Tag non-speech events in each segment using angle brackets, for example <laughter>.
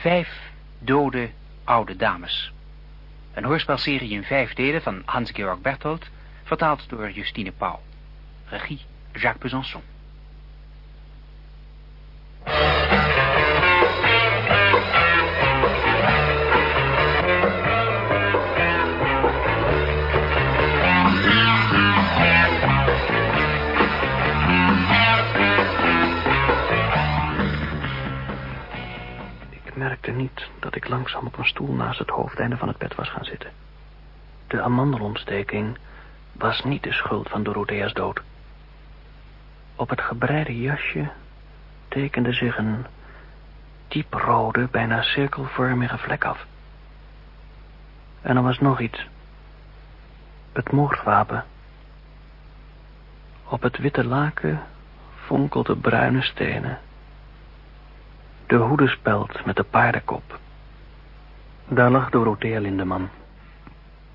Vijf dode oude dames. Een hoorspelserie in vijf delen van Hans-Georg Berthold, vertaald door Justine Pauw. Regie Jacques Besançon. Dat ik langzaam op een stoel naast het hoofdeinde van het bed was gaan zitten. De amandelontsteking was niet de schuld van Dorothea's dood. Op het gebreide jasje tekende zich een dieprode, bijna cirkelvormige vlek af. En er was nog iets. Het moordwapen. Op het witte laken fonkelden bruine stenen. De hoedespeld met de paardenkop. Daar lag Dorothea Lindeman.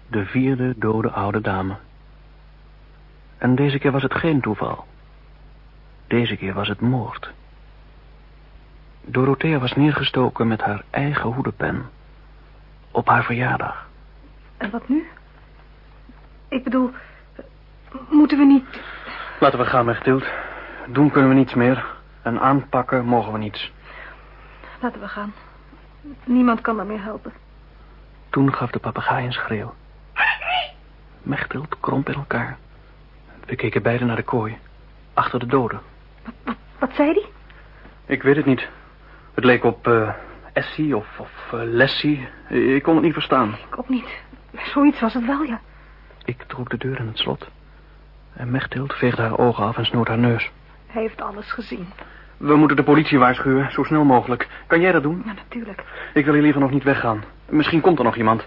De vierde dode oude dame. En deze keer was het geen toeval. Deze keer was het moord. Dorothea was neergestoken met haar eigen hoedepen. Op haar verjaardag. En wat nu? Ik bedoel, moeten we niet... Laten we gaan, Mechtild. Doen kunnen we niets meer. En aanpakken mogen we niets. Laten we gaan. Niemand kan daar meer helpen. Toen gaf de papegaai een schreeuw. Mechthild kromp in elkaar. We keken beiden naar de kooi. Achter de doden. Wat, wat, wat zei hij? Ik weet het niet. Het leek op uh, Essie of, of uh, Lessie. Ik kon het niet verstaan. Ik ook niet. Zoiets was het wel, ja. Ik trok de deur in het slot. En Mechthild veegde haar ogen af en snoot haar neus. Hij heeft alles gezien. We moeten de politie waarschuwen, zo snel mogelijk. Kan jij dat doen? Ja, natuurlijk. Ik wil hier liever nog niet weggaan. Misschien komt er nog iemand.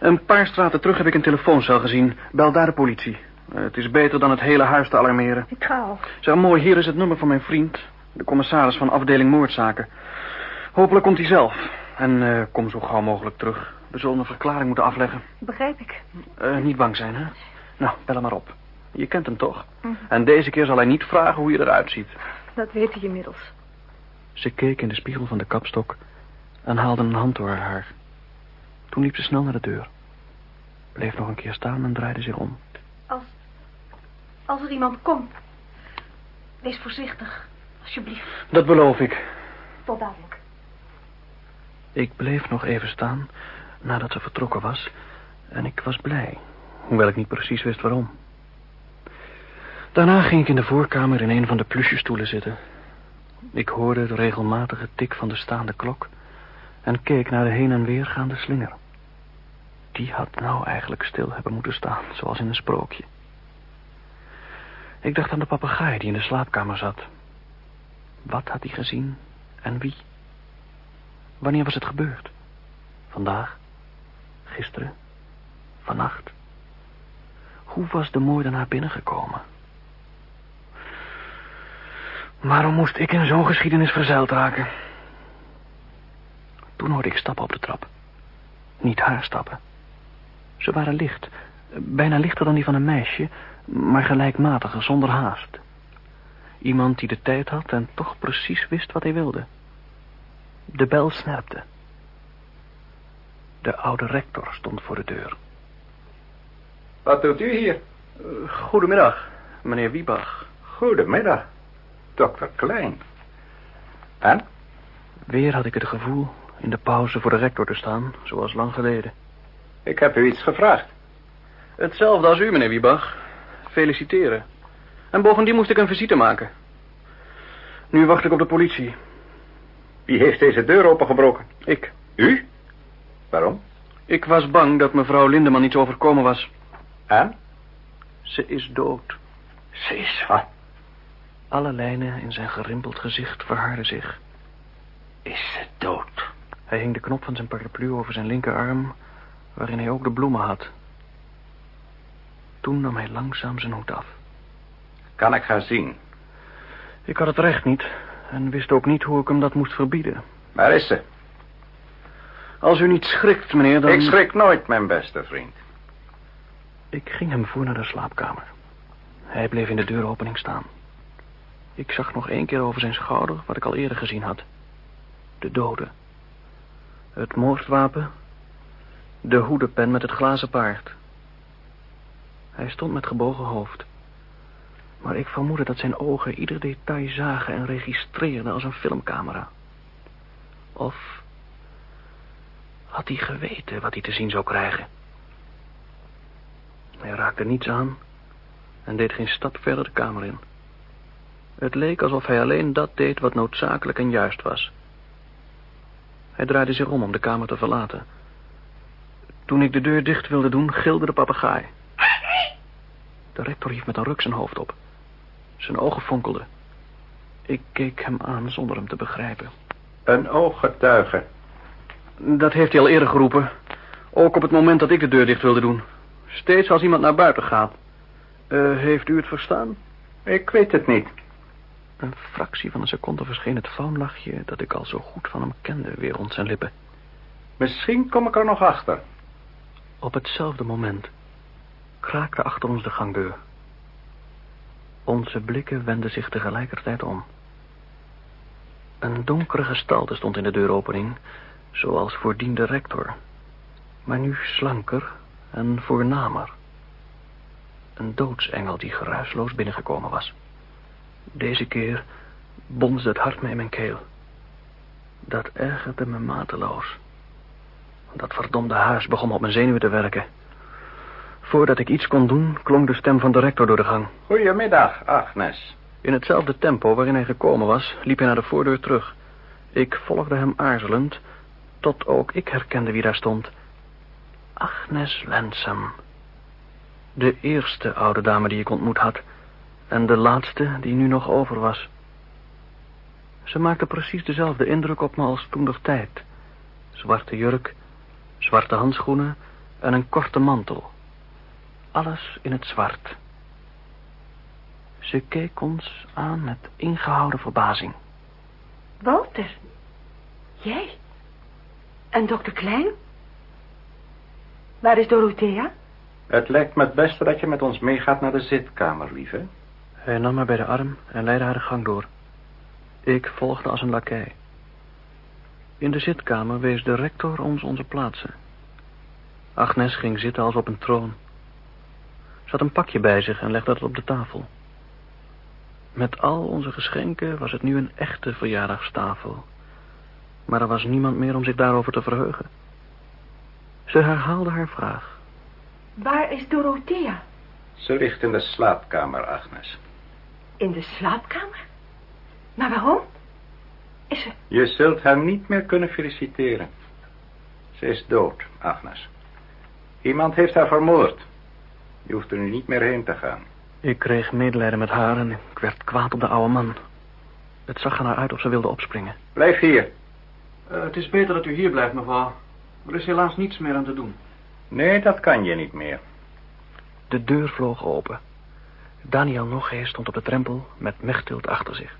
Een paar straten terug heb ik een telefooncel gezien. Bel daar de politie. Uh, het is beter dan het hele huis te alarmeren. Ik ga al. Zeg, mooi, hier is het nummer van mijn vriend. De commissaris van afdeling moordzaken. Hopelijk komt hij zelf. En uh, kom zo gauw mogelijk terug. We zullen een verklaring moeten afleggen. Begrijp ik. Uh, niet bang zijn, hè? Nou, bel hem maar op. Je kent hem toch? Mm. En deze keer zal hij niet vragen hoe je eruit ziet. Dat weet hij inmiddels. Ze keek in de spiegel van de kapstok en haalde een hand door haar haar. Toen liep ze snel naar de deur. Bleef nog een keer staan en draaide zich om. Als, als er iemand komt, wees voorzichtig, alsjeblieft. Dat beloof ik. Tot dadelijk. Ik bleef nog even staan nadat ze vertrokken was en ik was blij, hoewel ik niet precies wist waarom. Daarna ging ik in de voorkamer in een van de plusjestoelen zitten. Ik hoorde de regelmatige tik van de staande klok en keek naar de heen en weer gaande slinger. Die had nou eigenlijk stil hebben moeten staan, zoals in een sprookje. Ik dacht aan de papegaai die in de slaapkamer zat. Wat had hij gezien en wie? Wanneer was het gebeurd? Vandaag? Gisteren? Vannacht? Hoe was de moordenaar binnengekomen? Waarom moest ik in zo'n geschiedenis verzeild raken? Toen hoorde ik stappen op de trap. Niet haar stappen. Ze waren licht. Bijna lichter dan die van een meisje, maar gelijkmatiger, zonder haast. Iemand die de tijd had en toch precies wist wat hij wilde. De bel snerpte. De oude rector stond voor de deur. Wat doet u hier? Uh, goedemiddag, meneer Wiebach. Goedemiddag, dokter Klein. En? Weer had ik het gevoel in de pauze voor de rector te staan, zoals lang geleden. Ik heb u iets gevraagd. Hetzelfde als u, meneer Wiebach. Feliciteren. En bovendien moest ik een visite maken. Nu wacht ik op de politie. Wie heeft deze deur opengebroken? Ik. U? Waarom? Ik was bang dat mevrouw Lindeman iets overkomen was. En? Ze is dood. Ze is wat? Alle lijnen in zijn gerimpeld gezicht verharden zich. Is ze dood? Hij hing de knop van zijn paraplu over zijn linkerarm, waarin hij ook de bloemen had. Toen nam hij langzaam zijn hoed af. Kan ik haar zien? Ik had het recht niet en wist ook niet hoe ik hem dat moest verbieden. Waar is ze? Als u niet schrikt, meneer, dan... Ik schrik nooit, mijn beste vriend. Ik ging hem voor naar de slaapkamer. Hij bleef in de deuropening staan. Ik zag nog één keer over zijn schouder wat ik al eerder gezien had. De dode. Het moordwapen. De hoedepen met het glazen paard. Hij stond met gebogen hoofd. Maar ik vermoedde dat zijn ogen ieder detail zagen en registreerden als een filmcamera. Of had hij geweten wat hij te zien zou krijgen? Hij raakte niets aan en deed geen stap verder de kamer in. Het leek alsof hij alleen dat deed wat noodzakelijk en juist was. Hij draaide zich om om de kamer te verlaten. Toen ik de deur dicht wilde doen, gilde de papegaai. De rector hief met een ruk zijn hoofd op. Zijn ogen fonkelden. Ik keek hem aan zonder hem te begrijpen. Een ooggetuige. Dat heeft hij al eerder geroepen. Ook op het moment dat ik de deur dicht wilde doen. Steeds als iemand naar buiten gaat. Uh, heeft u het verstaan? Ik weet het niet. Een fractie van een seconde verscheen het faunlachje dat ik al zo goed van hem kende weer rond zijn lippen. Misschien kom ik er nog achter. Op hetzelfde moment kraakte achter ons de gangdeur. Onze blikken wenden zich tegelijkertijd om. Een donkere gestalte stond in de deuropening, zoals voordien de rector, maar nu slanker en voornamer. Een doodsengel die geruisloos binnengekomen was. Deze keer bonsde het hart me in mijn keel. Dat ergerde me mateloos. Dat verdomde huis begon op mijn zenuwen te werken. Voordat ik iets kon doen, klonk de stem van de rector door de gang. Goedemiddag, Agnes. In hetzelfde tempo waarin hij gekomen was, liep hij naar de voordeur terug. Ik volgde hem aarzelend, tot ook ik herkende wie daar stond. Agnes Wensum. De eerste oude dame die ik ontmoet had. En de laatste die nu nog over was. Ze maakte precies dezelfde indruk op me als toen nog tijd. Zwarte jurk, zwarte handschoenen en een korte mantel. Alles in het zwart. Ze keek ons aan met ingehouden verbazing. Walter, jij? En dokter Klein? Waar is Dorothea? Het lijkt me het beste dat je met ons meegaat naar de zitkamer, lieve. Hij nam me bij de arm en leidde haar de gang door. Ik volgde als een lakij. In de zitkamer wees de rector ons onze plaatsen. Agnes ging zitten als op een troon. Ze had een pakje bij zich en legde dat op de tafel. Met al onze geschenken was het nu een echte verjaardagstafel. Maar er was niemand meer om zich daarover te verheugen. Ze herhaalde haar vraag. Waar is Dorothea? Ze ligt in de slaapkamer, Agnes. In de slaapkamer? Maar waarom? Is ze... Je zult haar niet meer kunnen feliciteren. Ze is dood, Agnes. Iemand heeft haar vermoord. Je hoeft er nu niet meer heen te gaan. Ik kreeg medelijden met haar en ik werd kwaad op de oude man. Het zag er naar uit of ze wilde opspringen. Blijf hier. Uh, het is beter dat u hier blijft, mevrouw. Er is helaas niets meer aan te doen. Nee, dat kan je niet meer. De deur vloog open. Daniel Nogees stond op de drempel met Mechtild achter zich.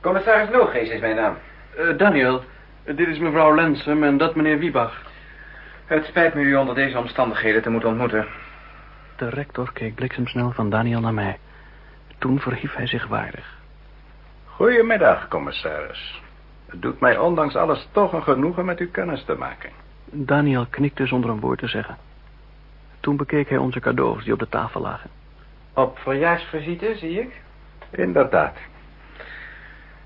Commissaris Nogees is mijn naam. Uh, Daniel, dit is mevrouw Lensum en dat meneer Wiebach. Het spijt me u onder deze omstandigheden te moeten ontmoeten. De rector keek bliksemsnel van Daniel naar mij. Toen verhief hij zich waardig. Goedemiddag, commissaris. Het doet mij ondanks alles toch een genoegen met u kennis te maken. Daniel knikte zonder een woord te zeggen. Toen bekeek hij onze cadeaus die op de tafel lagen. Op verjaarsvisite, zie ik? Inderdaad.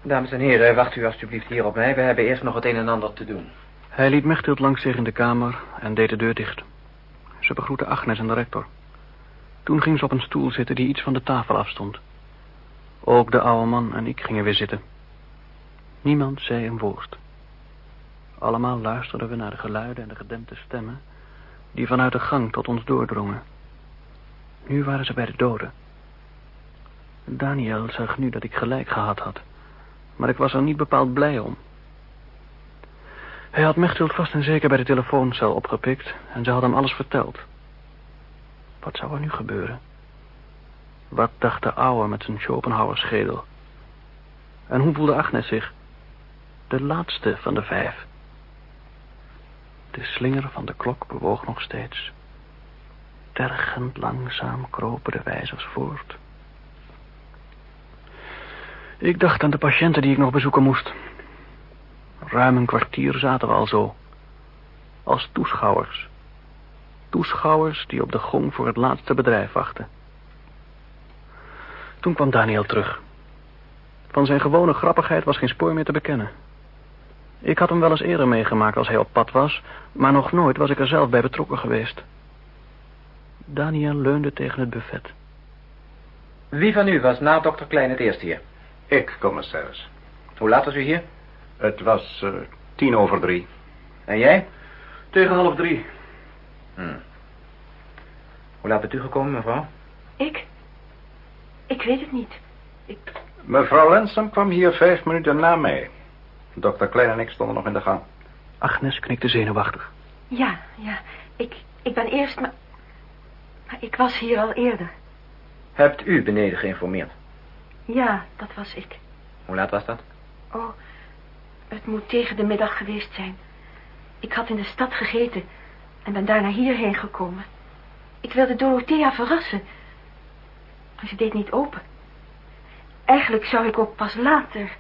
Dames en heren, wacht u alstublieft hier op mij. We hebben eerst nog het een en ander te doen. Hij liet Mechtild langs zich in de kamer en deed de deur dicht. Ze begroette Agnes en de rector. Toen ging ze op een stoel zitten die iets van de tafel afstond. Ook de oude man en ik gingen weer zitten. Niemand zei een woord. Allemaal luisterden we naar de geluiden en de gedempte stemmen... die vanuit de gang tot ons doordrongen. Nu waren ze bij de doden. Daniel zag nu dat ik gelijk gehad had... maar ik was er niet bepaald blij om. Hij had Mechthild vast en zeker bij de telefooncel opgepikt... en ze had hem alles verteld... Wat zou er nu gebeuren? Wat dacht de ouwe met zijn Schopenhauer schedel? En hoe voelde Agnes zich? De laatste van de vijf. De slinger van de klok bewoog nog steeds. Tergend langzaam kropen de wijzers voort. Ik dacht aan de patiënten die ik nog bezoeken moest. Ruim een kwartier zaten we al zo. Als toeschouwers. Toeschouwers die op de gong voor het laatste bedrijf wachten. Toen kwam Daniel terug. Van zijn gewone grappigheid was geen spoor meer te bekennen. Ik had hem wel eens eerder meegemaakt als hij op pad was, maar nog nooit was ik er zelf bij betrokken geweest. Daniel leunde tegen het buffet. Wie van u was na dokter Klein het eerst hier? Ik, commissaris. Hoe laat was u hier? Het was eh, tien over drie. En jij? Tegen half drie. Hm. Hoe laat bent u gekomen, mevrouw? Ik? Ik weet het niet. Ik... Mevrouw Lensam kwam hier vijf minuten na mij. Dokter Klein en ik stonden nog in de gang. Agnes knikte zenuwachtig. Ja, ja. Ik, ik ben eerst, maar... Maar ik was hier al eerder. Hebt u beneden geïnformeerd? Ja, dat was ik. Hoe laat was dat? Oh, het moet tegen de middag geweest zijn. Ik had in de stad gegeten en ben daarna hierheen gekomen. Ik wilde Dorothea verrassen. Maar ze deed niet open. Eigenlijk zou ik ook pas later...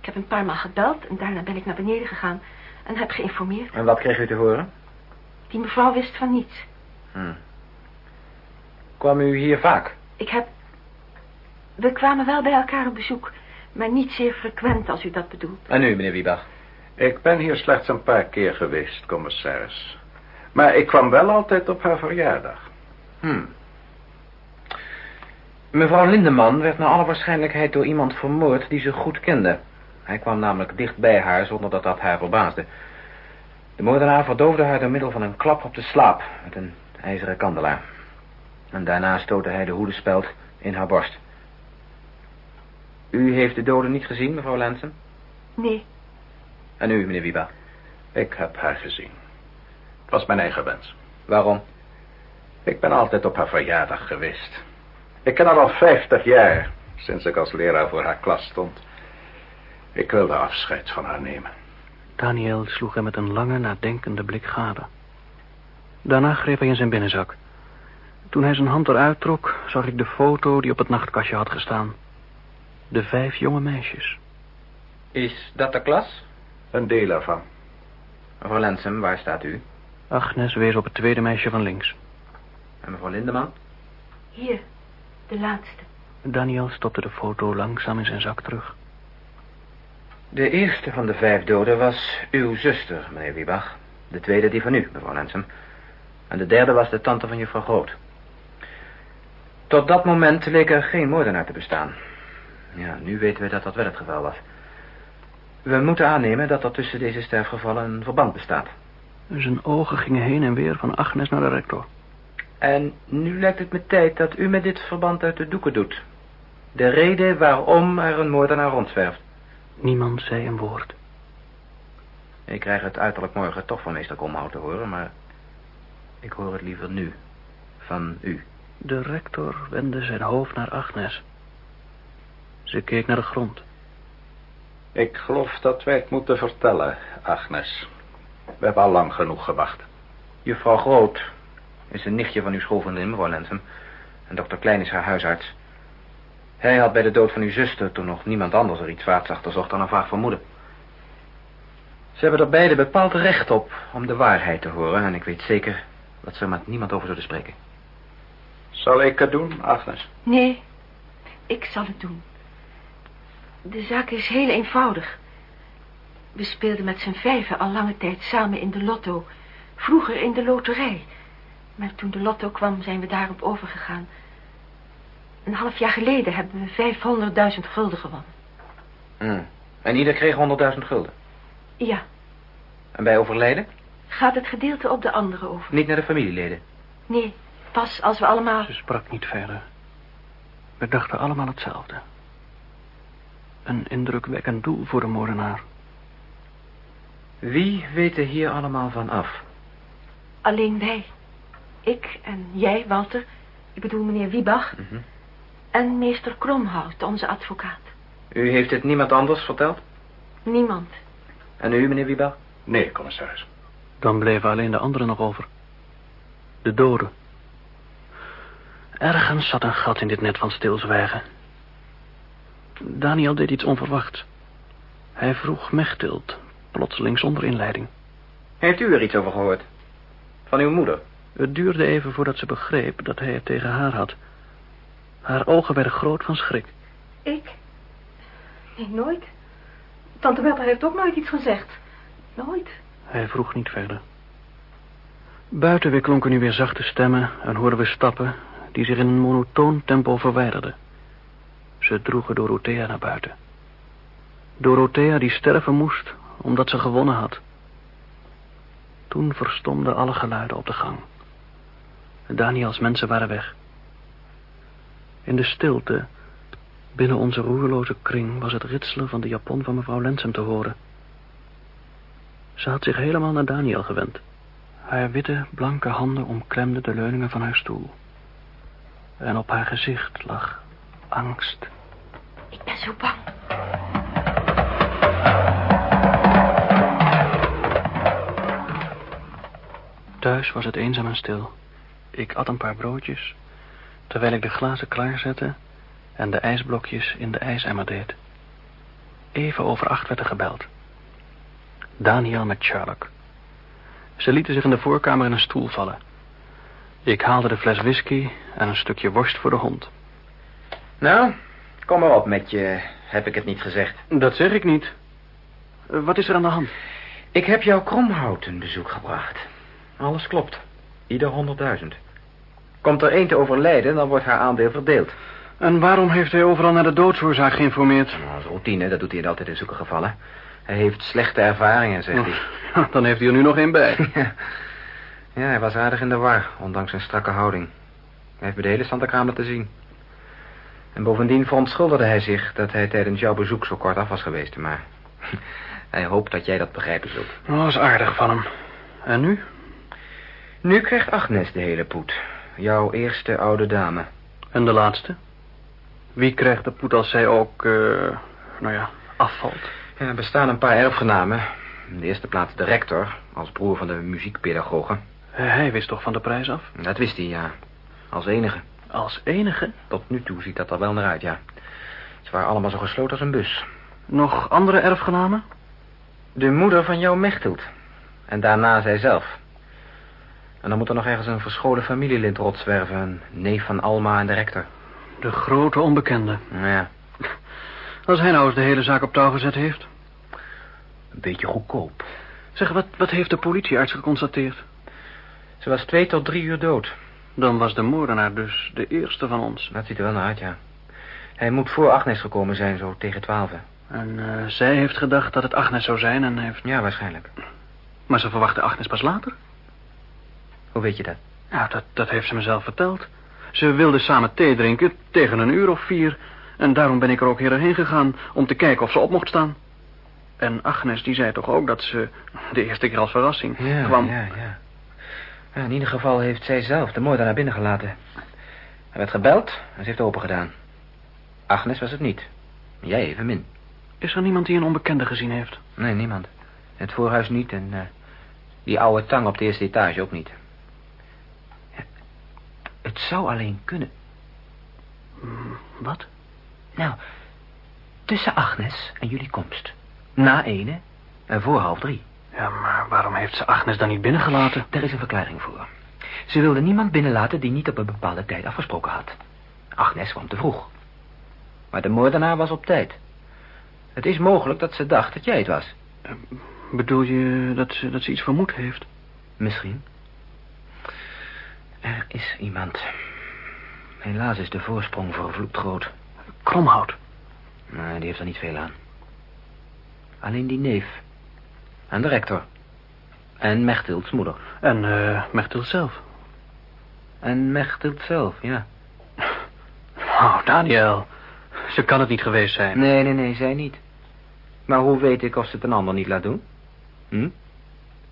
Ik heb een paar maal gebeld en daarna ben ik naar beneden gegaan en heb geïnformeerd. En wat kreeg u te horen? Die mevrouw wist van niets. Hm. Kwam u hier vaak? Ik heb... We kwamen wel bij elkaar op bezoek, maar niet zeer frequent als u dat bedoelt. En u, meneer Wiebach? Ik ben hier slechts een paar keer geweest, commissaris. Maar ik kwam wel altijd op haar verjaardag. Hm. Mevrouw Lindeman werd naar alle waarschijnlijkheid door iemand vermoord die ze goed kende. Hij kwam namelijk dicht bij haar zonder dat dat haar verbaasde. De moordenaar verdoofde haar door middel van een klap op de slaap met een ijzeren kandelaar. En daarna stootte hij de hoedenspeld in haar borst. U heeft de dode niet gezien, mevrouw Lensen? Nee, En u, meneer Wieba? Ik heb haar gezien. Het was mijn eigen wens. Waarom? Ik ben altijd op haar verjaardag geweest. Ik ken haar al vijftig jaar, sinds ik als leraar voor haar klas stond. Ik wilde afscheid van haar nemen. Daniel sloeg hem met een lange, nadenkende blik gade. Daarna greep hij in zijn binnenzak. Toen hij zijn hand eruit trok, zag ik de foto die op het nachtkastje had gestaan. De vijf jonge meisjes. Is dat de klas? Een deel ervan. Mevrouw Lensem, waar staat u? Agnes wees op het tweede meisje van links. En mevrouw Lindeman? hier, de laatste. Daniel stopte de foto langzaam in zijn zak terug. De eerste van de vijf doden was uw zuster, meneer Wiebach. De tweede die van u, mevrouw Lensem. En de derde was de tante van juffrouw Groot. Tot dat moment leek er geen moordenaar te bestaan. Ja, nu weten we dat dat wel het geval was. We moeten aannemen dat er tussen deze sterfgevallen een verband bestaat. Zijn ogen gingen heen en weer van Agnes naar de rector. En nu lijkt het me tijd dat u met dit verband uit de doeken doet. De reden waarom er een moordenaar rondzwerft. Niemand zei een woord. Ik krijg het uiterlijk morgen toch van meester Komhout te horen, maar ik hoor het liever nu. Van u. De rector wendde zijn hoofd naar Agnes. Ze keek naar de grond. Ik geloof dat wij het moeten vertellen, Agnes. We hebben al lang genoeg gewacht. Juffrouw Groot is een nichtje van uw schoolvriendin, mevrouw Lensem. En dokter Klein is haar huisarts. Hij had bij de dood van uw zuster, toen nog niemand anders er iets vaats achter zocht, dan een vaag vermoeden. Ze hebben er beide bepaald recht op om de waarheid te horen. En ik weet zeker dat ze er met niemand over zullen spreken. Zal ik het doen, Agnes? Nee, ik zal het doen. De zaak is heel eenvoudig. We speelden met z'n vijven al lange tijd samen in de lotto. Vroeger in de loterij. Maar toen de lotto kwam, zijn we daarop overgegaan. Een half jaar geleden hebben we 500.000 gulden gewonnen. Hmm. En ieder kreeg 100.000 gulden. Ja, En bij overlijden? Gaat het gedeelte op de andere over? Niet naar de familieleden. Nee, pas als we allemaal... Ze sprak niet verder. We dachten allemaal hetzelfde. Een indrukwekkend doel voor de moordenaar. Wie weet er hier allemaal van af? Alleen wij. Ik en jij, Walter. Ik bedoel meneer Wiebach. Mhm. En meester Kromhout, onze advocaat. U heeft het niemand anders verteld? Niemand. En u, meneer Wiebach? Nee, commissaris. Dan bleven alleen de anderen nog over. De doden. Ergens zat een gat in dit net van stilzwijgen. Daniel deed iets onverwachts. Hij vroeg Mechtild, plotseling zonder inleiding. Heeft u er iets over gehoord? Van uw moeder? Het duurde even voordat ze begreep dat hij het tegen haar had. Haar ogen werden groot van schrik. Ik? Nee, nooit. Tante Bertha heeft ook nooit iets gezegd. Nooit. Hij vroeg niet verder. Buiten weer klonken nu weer zachte stemmen en hoorden we stappen die zich in een monotoon tempo verwijderden. Ze droegen Dorothea naar buiten. Dorothea die sterven moest omdat ze gewonnen had. Toen verstomden alle geluiden op de gang. Daniels mensen waren weg. In de stilte, binnen onze roerloze kring, was het ritselen van de japon van mevrouw Lensem te horen. Ze had zich helemaal naar Daniel gewend. Haar witte, blanke handen omklemden de leuningen van haar stoel. En op haar gezicht lag angst. Ik ben zo bang. Thuis was het eenzaam en stil. Ik at een paar broodjes, terwijl ik de glazen klaarzette en de ijsblokjes in de ijsemmer deed. Even over acht werd er gebeld. Daniel met Sherlock. Ze lieten zich in de voorkamer in een stoel vallen. Ik haalde de fles whisky en een stukje worst voor de hond. Nou, kom maar op met je, heb ik het niet gezegd. Dat zeg ik niet. Wat is er aan de hand? Ik heb jouw Kromhout een bezoek gebracht. Alles klopt. Ieder honderdduizend. Komt er één te overlijden, dan wordt haar aandeel verdeeld. En waarom heeft hij overal naar de doodsoorzaak geïnformeerd? Nou, dat is routine, dat doet hij altijd in zulke gevallen. Hij heeft slechte ervaringen, zegt hij. Oh, <laughs> Dan heeft hij er nu nog één bij. <laughs> Ja. ja, hij was aardig in de war, ondanks zijn strakke houding. Hij heeft bij de hele Santa te zien. En bovendien verontschuldigde hij zich dat hij tijdens jouw bezoek zo kort af was geweest. Maar <laughs> hij hoopt dat jij dat begrijpen zult. Oh, dat is aardig van hem. En nu? Nu krijgt Agnes de hele poet. Jouw eerste oude dame. En de laatste? Wie krijgt de poet als zij ook, eh, nou ja, afvalt? Ja, er bestaan een paar erfgenamen. In de eerste plaats de rector, als broer van de muziekpedagogen. Eh, Hij wist toch van de prijs af? Dat wist hij, ja. Als enige. Als enige? Tot nu toe ziet dat er wel naar uit, ja. Ze waren allemaal zo gesloten als een bus. Nog andere erfgenamen? De moeder van jouw Mechtelt. En daarna zijzelf. En dan moet er nog ergens een verscholen familielid rotzwerven. Een neef van Alma en de rector. De grote onbekende. Ja, Als hij nou eens de hele zaak op touw gezet heeft. een beetje goedkoop. Zeg, wat, wat heeft de politiearts geconstateerd? Ze was twee tot drie uur dood. Dan was de moordenaar dus de eerste van ons. Dat ziet er wel naar uit, ja. Hij moet voor Agnes gekomen zijn, zo tegen twaalf. En eh, zij heeft gedacht dat het Agnes zou zijn en heeft... Ja, waarschijnlijk. Maar ze verwachtte Agnes pas later. Hoe weet je dat? Ja, dat, dat heeft ze mezelf verteld. Ze wilde samen thee drinken tegen een uur of vier. En daarom ben ik er ook hierheen gegaan om te kijken of ze op mocht staan. En Agnes die zei toch ook dat ze de eerste keer als verrassing kwam. ja, ja. Ja, In ieder geval heeft zij zelf de moordenaar binnengelaten. Er werd gebeld en ze heeft opengedaan. Agnes was het niet. Jij evenmin. Is er niemand die een onbekende gezien heeft? Nee, niemand. Het voorhuis niet en eh, die oude tang op de eerste etage ook niet. Het zou alleen kunnen. Hmm, Wat? Nou, tussen Agnes en jullie komst. Na ene en voor half drie. Ja, maar waarom heeft ze Agnes dan niet binnengelaten? Daar is een verklaring voor. Ze wilde niemand binnenlaten die niet op een bepaalde tijd afgesproken had. Agnes kwam te vroeg. Maar de moordenaar was op tijd. Het is mogelijk dat ze dacht dat jij het was. Bedoel je dat ze, dat ze iets vermoed heeft? Misschien. Er is iemand. Helaas is de voorsprong vervloekt groot. Kromhout. Nee, die heeft er niet veel aan. Alleen die neef. En de rector. En Mechtilds moeder. En Mechtil zelf. En Mechtild zelf, ja. <laughs> Oh, Daniel. Ze kan het niet geweest zijn. Nee, nee, nee, zij niet. Maar hoe weet ik of ze het een ander niet laat doen? Hm?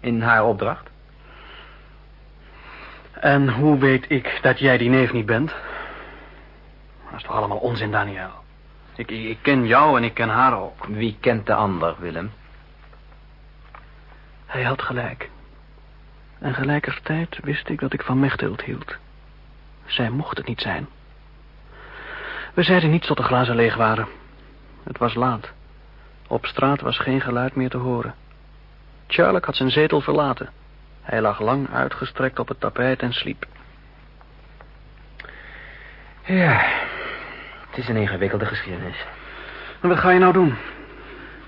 In haar opdracht? En hoe weet ik dat jij die neef niet bent? Dat is toch allemaal onzin, Daniel. Ik, ik, ken jou en ik ken haar ook. Wie kent de ander, Willem? Hij had gelijk. En gelijkertijd wist ik dat ik van Mechtild hield. Zij mocht het niet zijn. We zeiden niets tot de glazen leeg waren. Het was laat. Op straat was geen geluid meer te horen. Charlotte had zijn zetel verlaten. Hij lag lang uitgestrekt op het tapijt en sliep. Ja, het is een ingewikkelde geschiedenis. En wat ga je nou doen?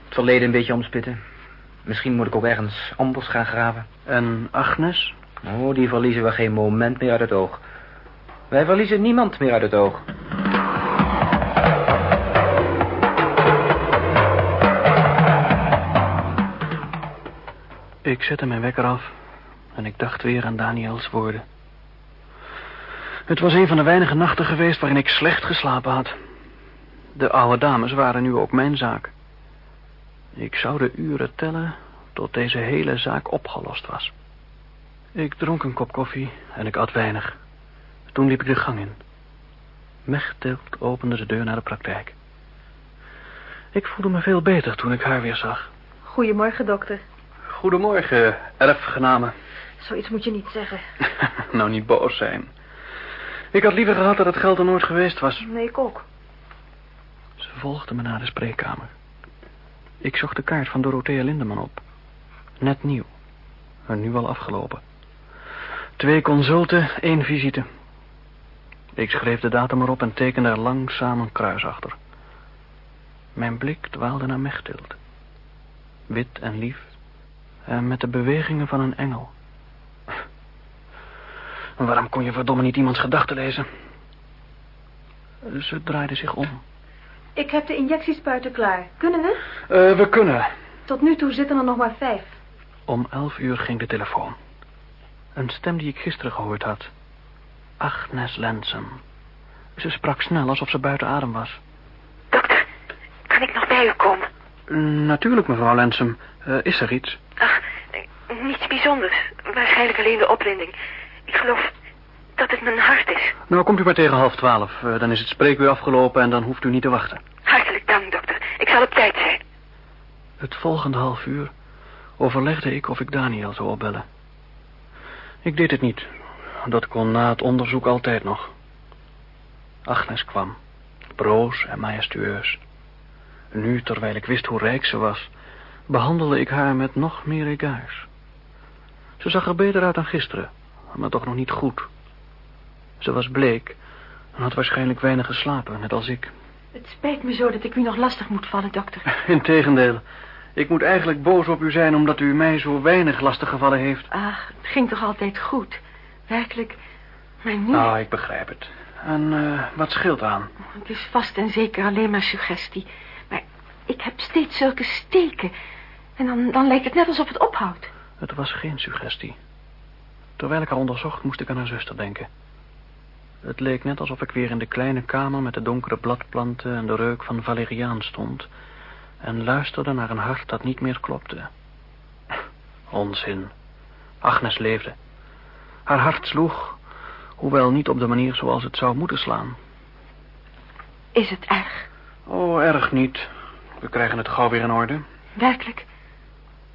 Het verleden een beetje omspitten. Misschien moet ik ook ergens anders gaan graven. En Agnes? Oh, die verliezen we geen moment meer uit het oog. Wij verliezen niemand meer uit het oog. Ik zette mijn wekker af en ik dacht weer aan Daniels woorden. Het was een van de weinige nachten geweest waarin ik slecht geslapen had. De oude dames waren nu ook mijn zaak. Ik zou de uren tellen tot deze hele zaak opgelost was. Ik dronk een kop koffie en ik at weinig. Toen liep ik de gang in. Mechtelt opende de deur naar de praktijk. Ik voelde me veel beter toen ik haar weer zag. Goedemorgen, dokter. Goedemorgen, erfgename. Zoiets moet je niet zeggen. <laughs> nou, niet boos zijn. Ik had liever gehad dat het geld er nooit geweest was. Nee, ik ook. Ze volgde me naar de spreekkamer. Ik zocht de kaart van Dorothea Lindeman op. Net nieuw. En nu al afgelopen. Twee consulten, één visite. Ik schreef de datum erop en tekende er langzaam een kruis achter. Mijn blik dwaalde naar Mechtild. Wit en lief. En met de bewegingen van een engel. Waarom kon je verdomme niet iemands gedachten lezen? Ze draaide zich om. Ik heb de injectiespuiten klaar. Kunnen we? Uh, we kunnen. Tot nu toe zitten er nog maar vijf. Om elf uur ging de telefoon. Een stem die ik gisteren gehoord had. Agnes Lensen. Ze sprak snel alsof ze buiten adem was. Dokter, kan ik nog bij u komen? Natuurlijk, mevrouw Lensum. Uh, is er iets? Ach, niets bijzonders. Waarschijnlijk alleen de opwinding. Ik geloof dat het mijn hart is. Nou, komt u maar tegen half twaalf. Uh, dan is het spreekuur afgelopen en dan hoeft u niet te wachten. Hartelijk dank, dokter. Ik zal op tijd zijn. Het volgende half uur overlegde ik of ik Daniel zou opbellen. Ik deed het niet. Dat kon na het onderzoek altijd nog. Agnes kwam, broos en majestueus. Nu, terwijl ik wist hoe rijk ze was, behandelde ik haar met nog meer egaars. Ze zag er beter uit dan gisteren, maar toch nog niet goed. Ze was bleek en had waarschijnlijk weinig geslapen, net als ik. Het spijt me zo dat ik u nog lastig moet vallen, dokter. <laughs> Integendeel. Ik moet eigenlijk boos op u zijn omdat u mij zo weinig lastig gevallen heeft. Ach, het ging toch altijd goed. Werkelijk. Maar nu... Nou, ik begrijp het. En uh, wat scheelt aan? Het is vast en zeker alleen maar suggestie. Maar ik heb steeds zulke steken. En dan, dan lijkt het net alsof het ophoudt. Het was geen suggestie. Terwijl ik haar onderzocht, moest ik aan haar zuster denken. Het leek net alsof ik weer in de kleine kamer met de donkere bladplanten en de reuk van valeriaan stond... en luisterde naar een hart dat niet meer klopte. <laughs> Onzin. Agnes leefde. Haar hart sloeg, hoewel niet op de manier zoals het zou moeten slaan. Is het erg? Oh, erg niet. We krijgen het gauw weer in orde. Werkelijk?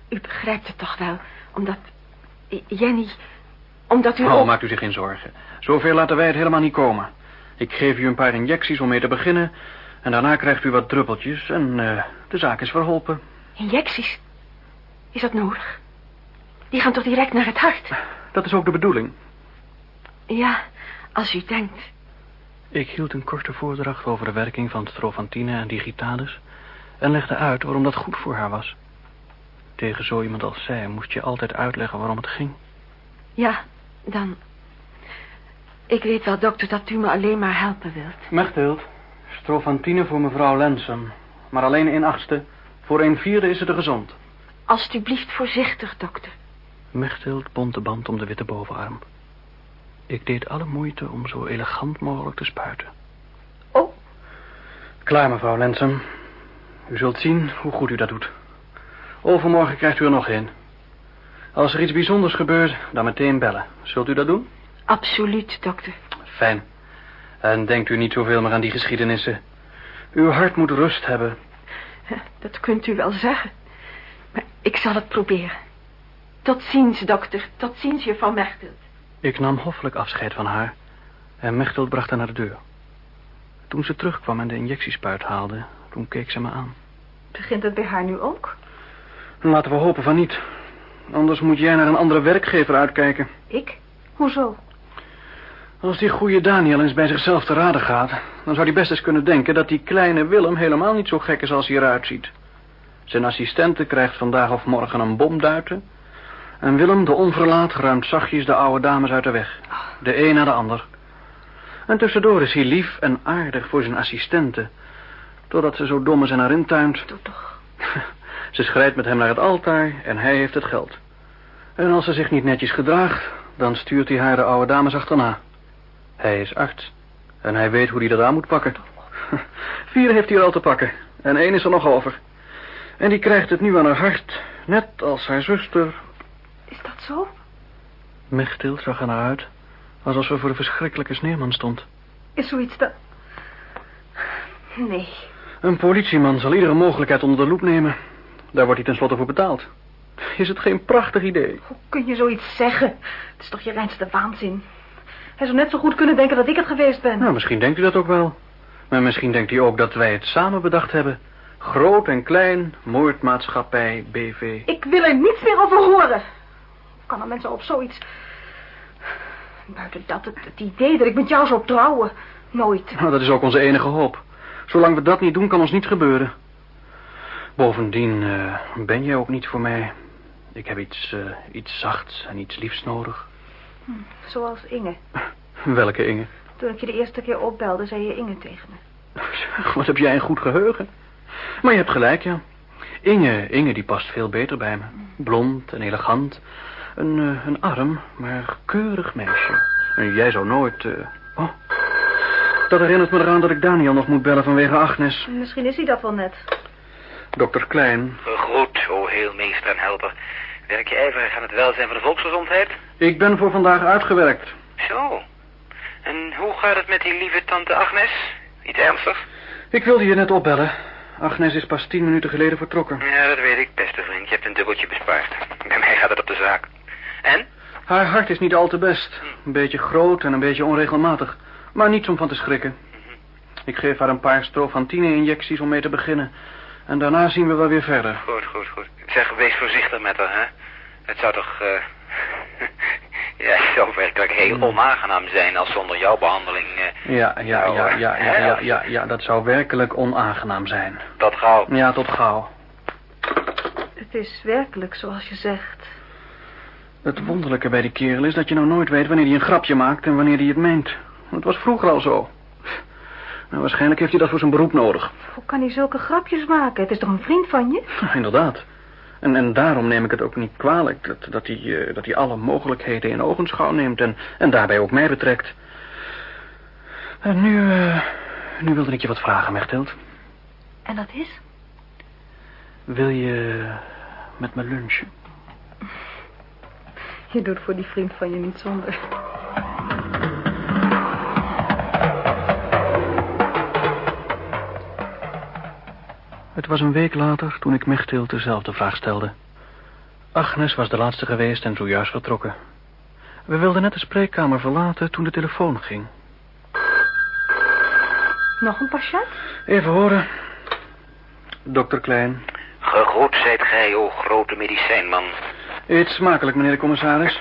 U begrijpt het toch wel, omdat... Jenny... Omdat u Oh, ook... maakt u zich geen zorgen. Zover laten wij het helemaal niet komen. Ik geef u een paar injecties om mee te beginnen... en daarna krijgt u wat druppeltjes en uh, de zaak is verholpen. Injecties? Is dat nodig? Die gaan toch direct naar het hart? Dat is ook de bedoeling. Ja, als u denkt. Ik hield een korte voordracht over de werking van strofantine en digitalis... en legde uit waarom dat goed voor haar was. Tegen zo iemand als zij moest je altijd uitleggen waarom het ging. Ja, dan... Ik weet wel, dokter, dat u me alleen maar helpen wilt. Mechthild, strofantine voor mevrouw Lensen. Maar alleen in achtste. Voor een vierde is het er gezond. Alsjeblieft voorzichtig, dokter. Mechthild bond de band om de witte bovenarm. Ik deed alle moeite om zo elegant mogelijk te spuiten. Oh. Klaar, mevrouw Lensen. U zult zien hoe goed u dat doet. Overmorgen krijgt u er nog een. Als er iets bijzonders gebeurt, dan meteen bellen. Zult u dat doen? Absoluut, dokter. Fijn. En denkt u niet zoveel meer aan die geschiedenissen. Uw hart moet rust hebben. Dat kunt u wel zeggen. Maar ik zal het proberen. Tot ziens, dokter. Tot ziens, juffrouw Mechtelt. Ik nam hoffelijk afscheid van haar en Mechtelt bracht haar naar de deur. Toen ze terugkwam en de injectiespuit haalde, toen keek ze me aan. Begint het bij haar nu ook? Laten we hopen van niet. Anders moet jij naar een andere werkgever uitkijken. Ik? Hoezo? Als die goede Daniel eens bij zichzelf te raden gaat... dan zou hij best eens kunnen denken dat die kleine Willem helemaal niet zo gek is als hij eruit ziet. Zijn assistente krijgt vandaag of morgen een bomduiten... en Willem, de onverlaat, ruimt zachtjes de oude dames uit de weg. De een na de ander. En tussendoor is hij lief en aardig voor zijn assistente... totdat ze zo dom is en erin tuint. Doe toch. <laughs> Ze schrijdt met hem naar het altaar en hij heeft het geld. En als ze zich niet netjes gedraagt, dan stuurt hij haar de oude dames achterna. Hij is arts en hij weet hoe hij dat aan moet pakken. <laughs> Vier heeft hij er al te pakken en één is er nog over. En die krijgt het nu aan haar hart, net als haar zuster. Is dat zo? Mechtil zag er naar uit, alsof ze voor de verschrikkelijke sneeuwman stond. Is zoiets dat... Nee. Een politieman zal iedere mogelijkheid onder de loep nemen. Daar wordt hij tenslotte voor betaald. Is het geen prachtig idee? Hoe kun je zoiets zeggen? Het is toch je reinste waanzin. Hij zou net zo goed kunnen denken dat ik het geweest ben. Nou, misschien denkt u dat ook wel. Maar misschien denkt u ook dat wij het samen bedacht hebben. Groot en klein, moordmaatschappij, BV. Ik wil er niets meer over horen. Hoe kan een mensen op zoiets... Buiten dat, het, het idee dat ik met jou zou trouwen. Nooit. Nou, dat is ook onze enige hoop. Zolang we dat niet doen, kan ons niet gebeuren. Bovendien eh, ben jij ook niet voor mij. Ik heb iets, eh, iets zachts en iets liefs nodig. Zoals Inge. <laughs> Welke Inge? Toen ik je de eerste keer opbelde, zei je Inge tegen me. <laughs> Wat heb jij een goed geheugen. Maar je hebt gelijk, ja. Inge, Inge die past veel beter bij me. Blond en elegant. Een, eh, een arm, maar keurig meisje. En jij zou nooit... Oh. Dat herinnert me eraan dat ik Daniel nog moet bellen vanwege Agnes. Misschien is hij dat wel net. Dokter Klein. Goed, o heelmeester en helper. Werk je ijverig aan het welzijn van de volksgezondheid? Ik ben voor vandaag uitgewerkt. Zo. En hoe gaat het met die lieve tante Agnes? Iets ernstigs? Ik wilde je net opbellen. Agnes is pas tien minuten geleden vertrokken. Ja, dat weet ik, beste vriend. Je hebt een dubbeltje bespaard. Bij mij gaat het op de zaak. En? Haar hart is niet al te best. Een beetje groot en een beetje onregelmatig. Maar niets om van te schrikken. Ik geef haar een paar strofantine-injecties om mee te beginnen. En daarna zien we wel weer verder. Goed, goed, goed. Zeg, wees voorzichtig met haar, hè? Het zou toch, eh... <laughs> ja, het zou werkelijk heel onaangenaam zijn als zonder jouw behandeling... eh, Ja, ja, ja, ja, ja, Hè? ja, <laughs> ja, ja, dat zou werkelijk onaangenaam zijn. Dat gauw. Ja, tot gauw. Het is werkelijk zoals je zegt. Het wonderlijke bij die kerel is dat je nou nooit weet wanneer hij een grapje maakt en wanneer hij het meent. Het was vroeger al zo. Nou, waarschijnlijk heeft hij dat voor zijn beroep nodig. Hoe kan hij zulke grapjes maken? Het is toch een vriend van je? Ja, inderdaad. En, en daarom neem ik het ook niet kwalijk dat, dat, hij, eh, dat hij alle mogelijkheden in ogenschouw neemt en, en daarbij ook mij betrekt. En nu, eh, nu wilde ik je wat vragen, Mechtild. En dat is? Wil je met me lunchen? Je doet voor die vriend van je niet zonder. Het was een week later toen ik Mechtild dezelfde vraag stelde. Agnes was de laatste geweest en zojuist vertrokken. We wilden net de spreekkamer verlaten toen de telefoon ging. Nog een patiënt? Even horen. Dokter Klein. Gegroet zijt gij, o grote medicijnman. Eet smakelijk, meneer de commissaris.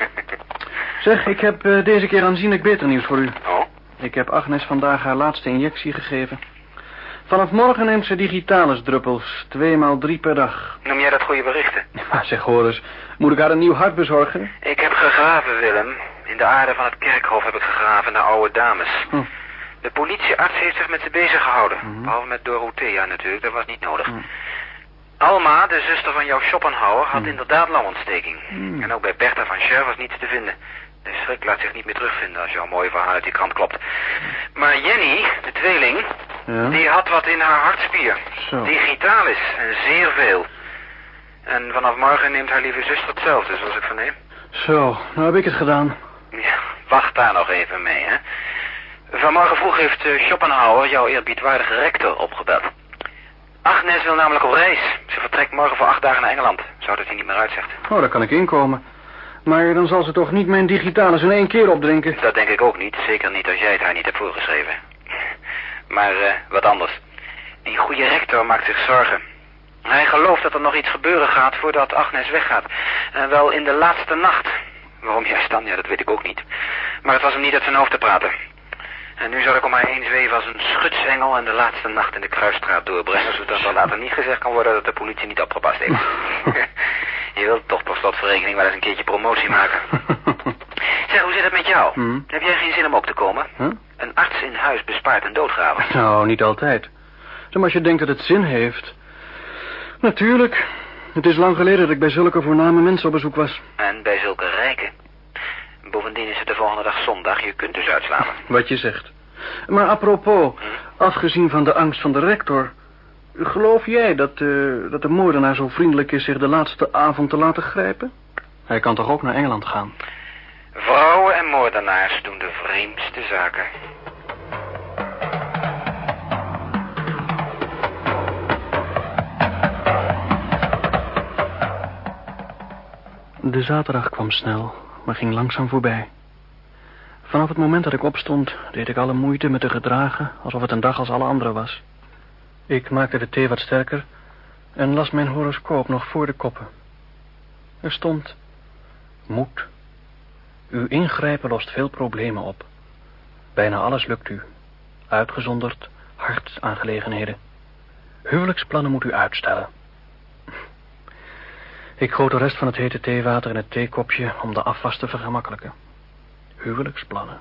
Zeg, ik heb eh, deze keer aanzienlijk beter nieuws voor u. Oh? Ik heb Agnes vandaag haar laatste injectie gegeven. Vanaf morgen neemt ze digitalis druppels, tweemaal drie per dag. Noem jij dat goede berichten? <laughs> Maar zeg, hoor eens, moet ik haar een nieuw hart bezorgen? Ik heb gegraven, Willem. In de aarde van het kerkhof heb ik gegraven naar oude dames. Hm. De politiearts heeft zich met ze bezig gehouden. Mhm. Behalve met Dorothea natuurlijk, dat was niet nodig. Hm. Alma, de zuster van jouw Schopenhauer, had Hm. inderdaad longontsteking. Hm. En ook bij Bertha van Scher was niets te vinden. De schrik laat zich niet meer terugvinden als jouw mooie verhaal uit die krant klopt. Maar Jenny, de tweeling, Ja? die had wat in haar hartspier. Zo. Digitalis en zeer veel. En vanaf morgen neemt haar lieve zuster hetzelfde, zoals ik verneem. Zo, nou heb ik het gedaan. Ja, wacht daar nog even mee, hè. Vanmorgen vroeg heeft eh, Schopenhauer jouw eerbiedwaardige rector opgebeld. Agnes wil namelijk op reis. Ze vertrekt morgen voor acht dagen naar Engeland. Zou dat hij niet meer uitzegt. Oh, daar kan ik inkomen. Maar dan zal ze toch niet mijn digitalis in één keer opdrinken? Dat denk ik ook niet. Zeker niet als jij het haar niet hebt voorgeschreven. <laughs> Maar eh, wat anders. Die goede rector maakt zich zorgen. Hij gelooft dat er nog iets gebeuren gaat voordat Agnes weggaat. En wel in de laatste nacht. Waarom juist dan? Ja, dat weet ik ook niet. Maar het was hem niet uit zijn hoofd te praten. En nu zal ik om mij heen zweven als een schutsengel en de laatste nacht in de kruisstraat doorbrengen, <laughs> zodat er later niet gezegd kan worden dat de politie niet opgepast heeft. <laughs> Je wilt toch per slotverrekening wel eens een keertje promotie maken. <laughs> zeg, hoe zit het met jou? Hm? Heb jij geen zin om ook te komen? Huh? Een arts in huis bespaart een doodgraver. Nou, niet altijd. Maar als je denkt dat het zin heeft. Natuurlijk. Het is lang geleden dat ik bij zulke voorname mensen op bezoek was. En bij zulke rijken. Bovendien is het de volgende dag zondag, je kunt dus uitslapen. Wat je zegt. Maar apropos, afgezien van de angst van de rector... Geloof jij dat, eh, dat de moordenaar zo vriendelijk is zich de laatste avond te laten grijpen? Hij kan toch ook naar Engeland gaan? Vrouwen en moordenaars doen de vreemdste zaken. De zaterdag kwam snel, ging langzaam voorbij. Vanaf het moment dat ik opstond, deed ik alle moeite me te gedragen alsof het een dag als alle andere was. Ik maakte de thee wat sterker en las mijn horoscoop nog voor de koppen. Er stond, moed. Uw ingrijpen lost veel problemen op. Bijna alles lukt u, uitgezonderd hartaangelegenheden. Huwelijksplannen moet u uitstellen. Ik goot de rest van het hete theewater in het theekopje om de afwas te vergemakkelijken. Huwelijksplannen.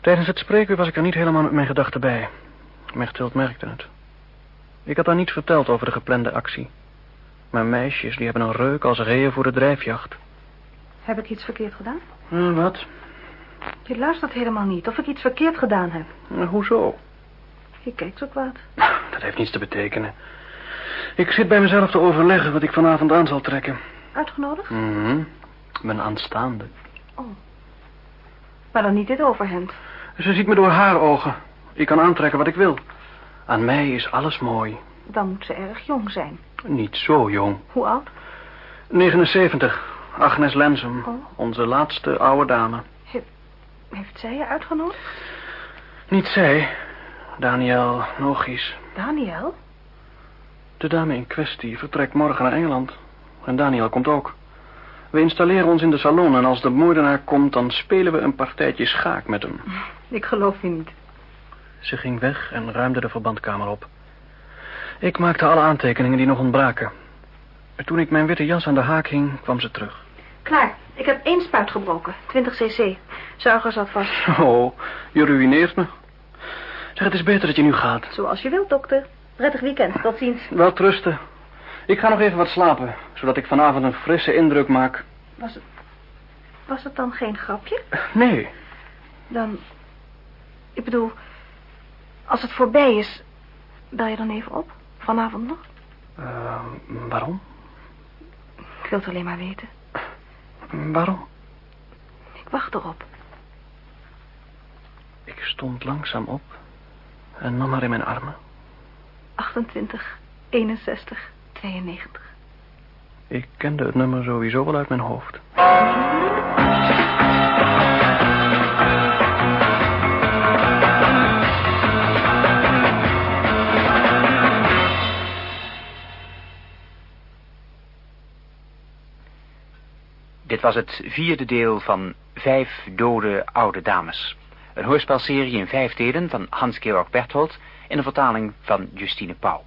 Tijdens het spreken was ik er niet helemaal met mijn gedachten bij. Mechthild merkte het. Ik had haar niet verteld over de geplande actie. Maar meisjes, die hebben een reuk als reeën voor de drijfjacht. Heb ik iets verkeerd gedaan? Eh, wat? Je luistert helemaal niet. Of ik iets verkeerd gedaan heb. Eh, hoezo? Je kijkt zo kwaad. Dat heeft niets te betekenen. Ik zit bij mezelf te overleggen wat ik vanavond aan zal trekken. Uitgenodigd? Mhm. Mijn aanstaande. Maar dan niet dit overhemd. Ze ziet me door haar ogen. Ik kan aantrekken wat ik wil. Aan mij is alles mooi. Dan moet ze erg jong zijn. Niet zo jong. Hoe oud? 79. Agnes Lensum. Oh. Onze laatste oude dame. Heeft zij je uitgenodigd? Niet zij. Daniel Nogis. Daniel? De dame in kwestie vertrekt morgen naar Engeland. En Daniel komt ook. We installeren ons in de salon en als de moordenaar komt... dan spelen we een partijtje schaak met hem. <laughs> Ik geloof je niet. Ze ging weg en ruimde de verbandkamer op. Ik maakte alle aantekeningen die nog ontbraken. Toen ik mijn witte jas aan de haak hing, kwam ze terug. Klaar. Ik heb één spuit gebroken. 20 cc. Zuiger zat vast. <laughs> Oh, je ruïneert me. Zeg, het is beter dat je nu gaat. Zoals je wilt, dokter. Prettig weekend. Tot ziens. Wel trusten. Ik ga nog even wat slapen, zodat ik vanavond een frisse indruk maak. Was het... Was het dan geen grapje? Nee, Dan... Ik bedoel... Als het voorbij is... Bel je dan even op? Vanavond nog? eh, waarom? Ik wil het alleen maar weten. Waarom? Ik wacht erop. Ik stond langzaam op en nam haar in mijn armen. 28, 61, 92. Ik kende het nummer sowieso wel uit mijn hoofd. Dit was het vierde deel van Vijf dode oude dames. Een hoorspelserie in vijf delen van Hans-Georg Berthold in een vertaling van Justine Pauw.